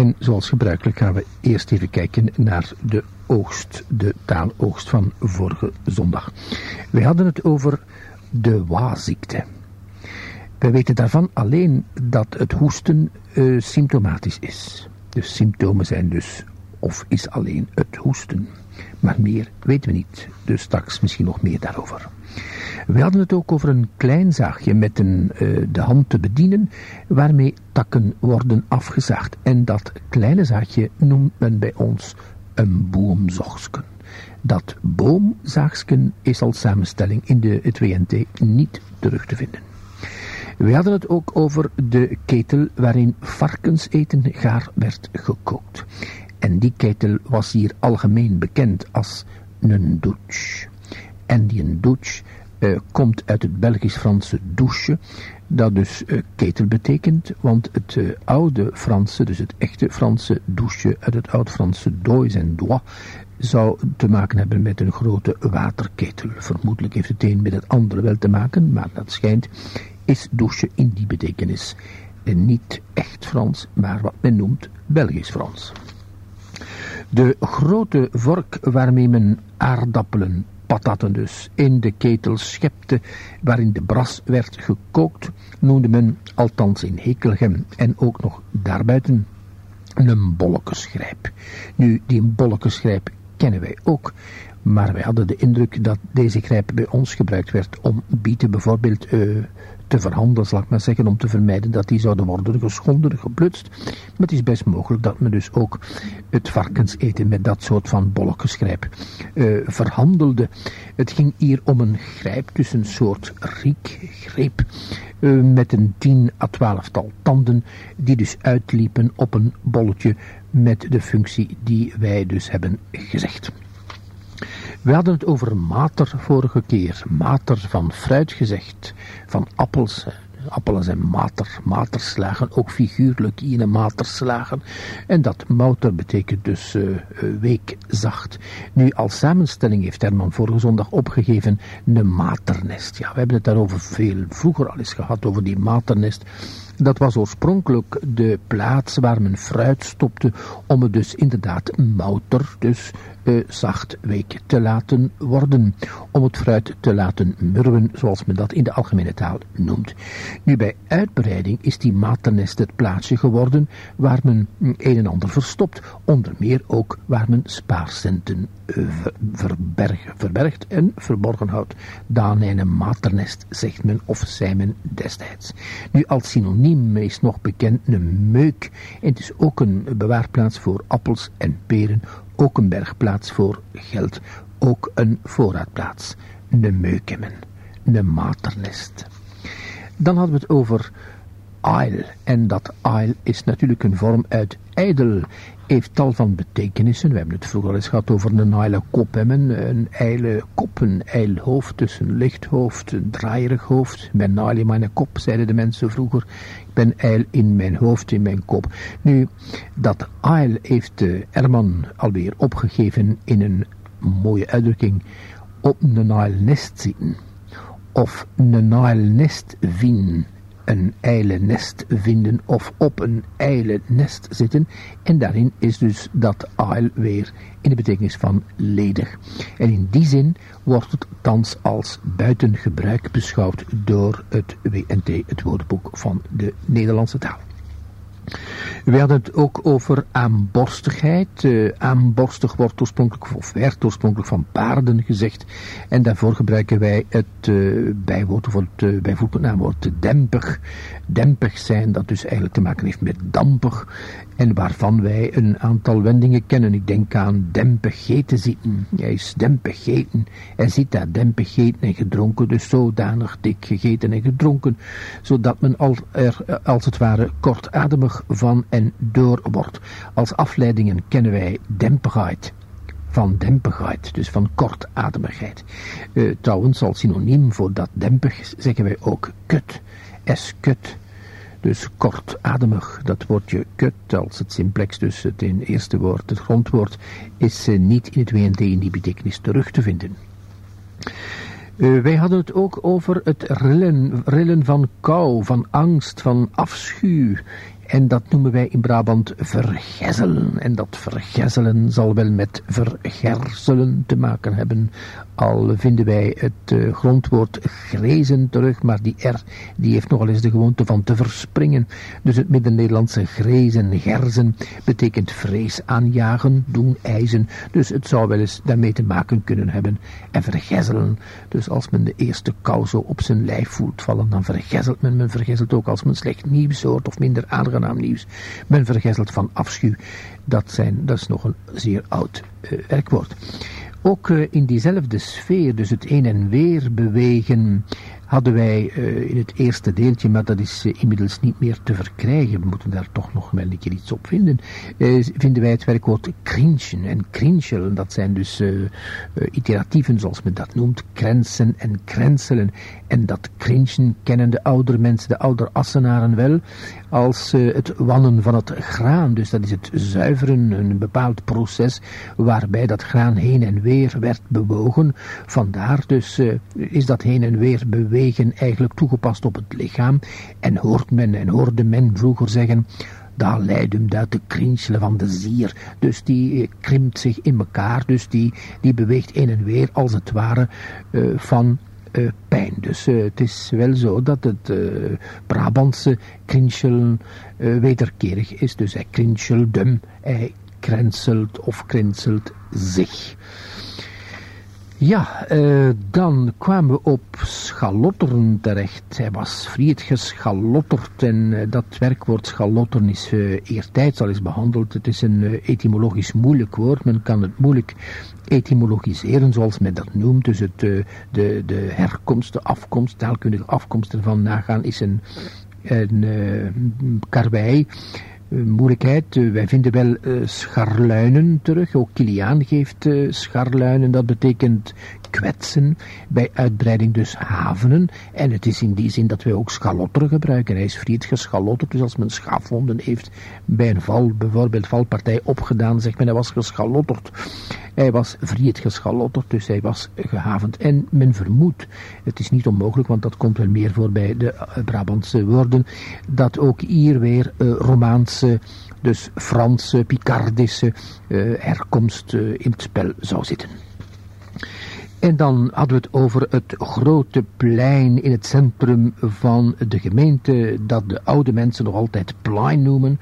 En zoals gebruikelijk gaan we eerst even kijken naar de oogst, de taaloogst van vorige zondag. We hadden het over de waaziekte. We weten daarvan alleen dat het hoesten uh, symptomatisch is. De symptomen zijn dus of is alleen het hoesten. Maar meer weten we niet, dus straks misschien nog meer daarover. We hadden het ook over een klein zaagje met een, uh, de hand te bedienen, waarmee takken worden afgezaagd. En dat kleine zaagje noemt men bij ons een boomzogsken. Dat boomzaagsken is als samenstelling in de 2NT niet terug te vinden. We hadden het ook over de ketel waarin varkenseten gaar werd gekookt. En die ketel was hier algemeen bekend als een douche. En die douche uh, komt uit het Belgisch-Franse douche, dat dus uh, ketel betekent, want het uh, oude Franse, dus het echte Franse douche uit het oud-Franse dois en dois, zou te maken hebben met een grote waterketel. Vermoedelijk heeft het een met het andere wel te maken, maar dat schijnt, is douche in die betekenis. En niet echt Frans, maar wat men noemt Belgisch-Frans. De grote vork waarmee men aardappelen, patatten dus, in de ketel schepte waarin de bras werd gekookt, noemde men, althans in Hekelgem en ook nog daarbuiten, een bollekenschrijp. Nu, die bollekenschrijp kennen wij ook, maar wij hadden de indruk dat deze grijp bij ons gebruikt werd om bieten bijvoorbeeld uh, te verhandelen, zal ik maar zeggen, om te vermijden dat die zouden worden geschonden, geplutst. Maar het is best mogelijk dat men dus ook het varkenseten met dat soort van bolletjesgrijp uh, verhandelde. Het ging hier om een grijp, dus een soort riekgreep, uh, met een 10 à 12 tal tanden, die dus uitliepen op een bolletje met de functie die wij dus hebben gezegd. We hadden het over mater vorige keer. Mater van fruit gezegd. Van appels. Appelen zijn mater. Materslagen. Ook figuurlijk in een materslagen. En dat mouter betekent dus uh, week zacht. Nu als samenstelling heeft Herman vorige zondag opgegeven een maternest. Ja, we hebben het daarover veel vroeger al eens gehad. Over die maternest. Dat was oorspronkelijk de plaats waar men fruit stopte om het dus inderdaad mouter, dus uh, zacht week te laten worden. Om het fruit te laten murwen, zoals men dat in de algemene taal noemt. Nu bij uitbreiding is die maternest het plaatsje geworden waar men een en ander verstopt. Onder meer ook waar men spaarcenten verberg, verbergt en verborgen houdt. Dan een maternest, zegt men of zei men destijds. Nu als synoniem is nog bekend een meuk. En het is ook een bewaarplaats voor appels en peren ook een bergplaats voor geld, ook een voorraadplaats, een meukemmen, een maternest. Dan hadden we het over ail, en dat ail is natuurlijk een vorm uit ijdel, heeft tal van betekenissen. We hebben het vroeger al eens gehad over een eile kop, een eile kop, een eil hoofd, dus een licht hoofd, een draaierig hoofd. Ben eil in mijn kop, zeiden de mensen vroeger. Ik ben eil in mijn hoofd, in mijn kop. Nu, dat eil heeft uh, Erman alweer opgegeven in een mooie uitdrukking. Op een eil nest zitten. Of een eil nest vinden een eilennest vinden of op een eilennest zitten. En daarin is dus dat eil weer in de betekenis van ledig. En in die zin wordt het thans als buiten gebruik beschouwd door het WNT, het woordenboek van de Nederlandse taal. We hadden het ook over aanborstigheid. Uh, aanborstig wordt oorspronkelijk, of werd oorspronkelijk van paarden gezegd. En daarvoor gebruiken wij het uh, bijwoord, of het uh, bijvoeglijk naamwoord dempig. Dempig zijn, dat dus eigenlijk te maken heeft met dampig. En waarvan wij een aantal wendingen kennen. Ik denk aan dempig geten zitten. Hij is dempig geten. Hij zit daar dempig gegeten en gedronken. Dus zodanig dik gegeten en gedronken. Zodat men al er, als het ware kortademig van en door wordt. Als afleidingen kennen wij dempigheid van dempigheid, dus van kortademigheid. Uh, trouwens, als synoniem voor dat dempig zeggen wij ook kut, es kut. Dus kortademig, dat woordje kut, als het simplex, dus het eerste woord, het grondwoord, is uh, niet in het WNT in die betekenis terug te vinden. Uh, wij hadden het ook over het rillen, rillen van kou, van angst, van afschuw En dat noemen wij in Brabant vergezelen. En dat vergezelen zal wel met vergerselen te maken hebben. Al vinden wij het uh, grondwoord grezen terug, maar die R die heeft nogal eens de gewoonte van te verspringen. Dus het Midden-Nederlandse grezen, gerzen, betekent vrees aanjagen, doen, eisen. Dus het zou wel eens daarmee te maken kunnen hebben. En vergezelen, dus als men de eerste kou zo op zijn lijf voelt vallen, dan vergezelt men. Men vergezelt ook als men slecht nieuws hoort of minder aangenaam nieuws. Men vergezelt van afschuw. Dat, zijn, dat is nog een zeer oud uh, werkwoord. Ook uh, in diezelfde sfeer, dus het een en weer bewegen, hadden wij uh, in het eerste deeltje, maar dat is uh, inmiddels niet meer te verkrijgen, we moeten daar toch nog wel een keer iets op vinden, uh, vinden wij het werkwoord crinchen en crinchelen, dat zijn dus iteratieven zoals men dat noemt, krensen en krenselen. En dat crinchen kennen de oudere mensen, de oudere Assenaren wel, als het wannen van het graan. Dus dat is het zuiveren, een bepaald proces waarbij dat graan heen en weer werd bewogen. Vandaar dus is dat heen en weer bewegen eigenlijk toegepast op het lichaam en hoort men en hoorde men vroeger zeggen daar leidt hem uit de krinchelen van de zier. Dus die eh, krimpt zich in elkaar, dus die, die beweegt in en weer als het ware uh, van uh, pijn. Dus het is wel zo dat het Brabantse krinchelen wederkerig is. Dus hij krinchelt hem, hij krenselt of krinselt zich. Ja, uh, dan kwamen we op schalotteren terecht. Hij was vriend geschalotterd en uh, dat werkwoord schalotteren is uh, eertijds al eens behandeld. Het is een etymologisch moeilijk woord. Men kan het moeilijk etymologiseren zoals men dat noemt. Dus het, de, de herkomst, de afkomst, taalkundige afkomst ervan nagaan is een, een karwei moeilijkheid. Uh, wij vinden wel uh, scharluinen terug. Ook Kiliaan geeft scharluinen. Dat betekent kwetsen. Bij uitbreiding dus havenen. En het is in die zin dat wij ook schalotter gebruiken. Hij is friet geschalotterd. Dus als men schaafwonden heeft bij een val, bijvoorbeeld valpartij opgedaan, zegt men hij was geschalotterd. Hij was vriet geschalotterd, dus hij was gehavend. En men vermoedt, het is niet onmogelijk, want dat komt wel meer voor bij de Brabantse woorden, dat ook hier weer uh, Romaanse, dus Franse, Picardische uh, herkomst in het spel zou zitten. En dan hadden we het over het grote plein in het centrum van de gemeente, dat de oude mensen nog altijd plein noemen.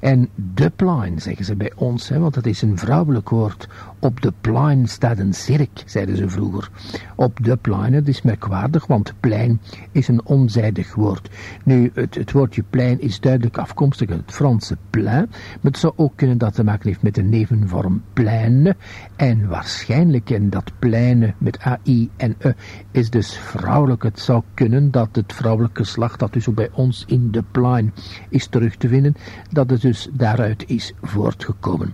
En de plein, zeggen ze bij ons, hè, want dat is een vrouwelijk woord. Op de plein staat een cirk, zeiden ze vroeger. Op de plein, het is merkwaardig, want plein is een onzijdig woord. Nu, het, het woordje plein is duidelijk afkomstig uit het Franse plein, maar het zou ook kunnen dat te maken heeft met de nevenvorm pleine. En waarschijnlijk, en dat pleine met AI en E is dus vrouwelijk. Het zou kunnen dat het vrouwelijke geslacht, dat dus ook bij ons in de plein is terug te vinden, dat het dus daaruit is voortgekomen.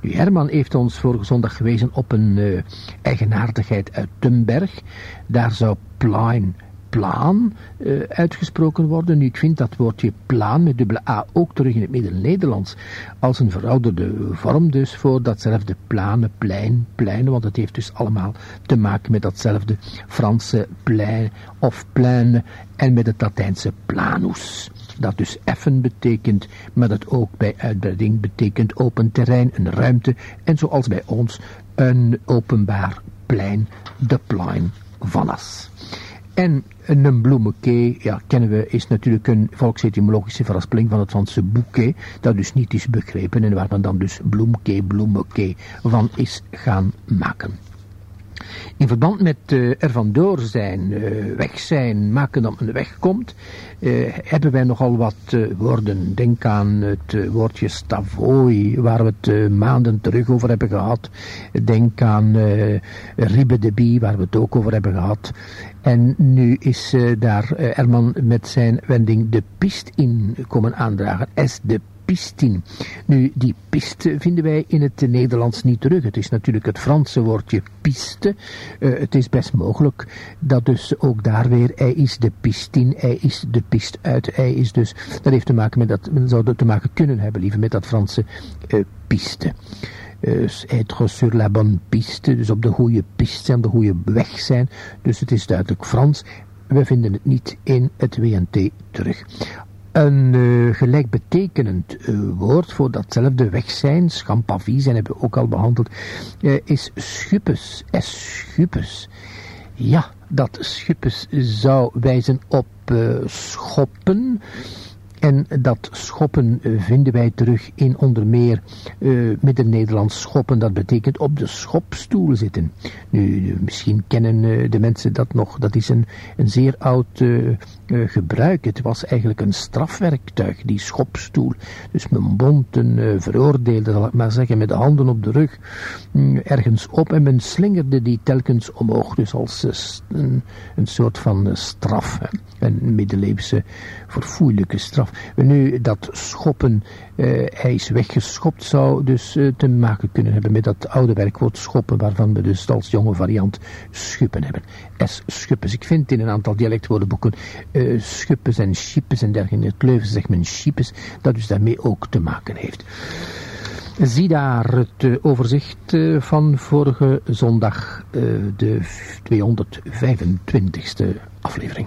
Nu, Herman heeft ons vorige zondag gewezen op een uh, eigenaardigheid uit Tumberg. Daar zou plein plaan uh, uitgesproken worden. Nu, ik vind dat woordje plaan met dubbele A ook terug in het Midden-Nederlands als een verouderde vorm dus voor datzelfde planen, plein, pleinen, want het heeft dus allemaal te maken met datzelfde Franse plein of plein en met het Latijnse planus. Dat dus effen betekent, maar dat ook bij uitbreiding betekent open terrein, een ruimte en zoals bij ons een openbaar plein, de plein van As. En een bloemenkee, ja, kennen we, is natuurlijk een volksetymologische verspelling van het Franse bouquet, dat dus niet is begrepen en waar men dan dus bloemkee, bloemenkee van is gaan maken. In verband met uh, er vandoor zijn, uh, weg zijn, maken dat men de weg komt, uh, hebben wij nogal wat woorden. Denk aan het woordje Stavoy, waar we het maanden terug over hebben gehad. Denk aan Ribbe de Bie, waar we het ook over hebben gehad. En nu is daar Erman met zijn wending de pist in komen aandragen. S de pistin. Nu, die piste vinden wij in het Nederlands niet terug. Het is natuurlijk het Franse woordje piste. Uh, het is best mogelijk dat dus ook daar weer, hij is de pistin, hij is de pist uit, hij is dus, dat heeft te maken met dat, men zou dat te maken kunnen hebben, liever met dat Franse uh, piste. Uh, être sur la bonne piste, dus op de goede piste zijn, de goede weg zijn. Dus het is duidelijk Frans. We vinden het niet in het WNT terug. Een uh, gelijkbetekenend uh, woord voor datzelfde weg zijn, schampavie zijn hebben we ook al behandeld, uh, is schuppes, es schuppes. Ja, dat schuppes zou wijzen op schoppen, en dat schoppen eh, vinden wij terug in onder meer uh, Midden-Nederlands schoppen. Dat betekent op de schopstoel zitten. Nu, misschien kennen de mensen dat nog. Dat is een, een zeer oud gebruik. Het was eigenlijk een strafwerktuig, die schopstoel. Dus men bond een veroordeelde, zal ik maar zeggen, met de handen op de rug mm, ergens op. En men slingerde die telkens omhoog. Dus als een, een soort van straf. Hè. Een middeleeuwse verfoeilijke straf. Nu, dat schoppen, uh, hij is weggeschopt, zou dus uh, te maken kunnen hebben met dat oude werkwoord schoppen, waarvan we dus als jonge variant schuppen hebben. S schuppes. Ik vind in een aantal dialectwoordenboeken uh, schuppes en schippes en dergelijke. In het Leuven zegt men schippes, dat dus daarmee ook te maken heeft. Zie daar het overzicht van vorige zondag, de 225ste aflevering.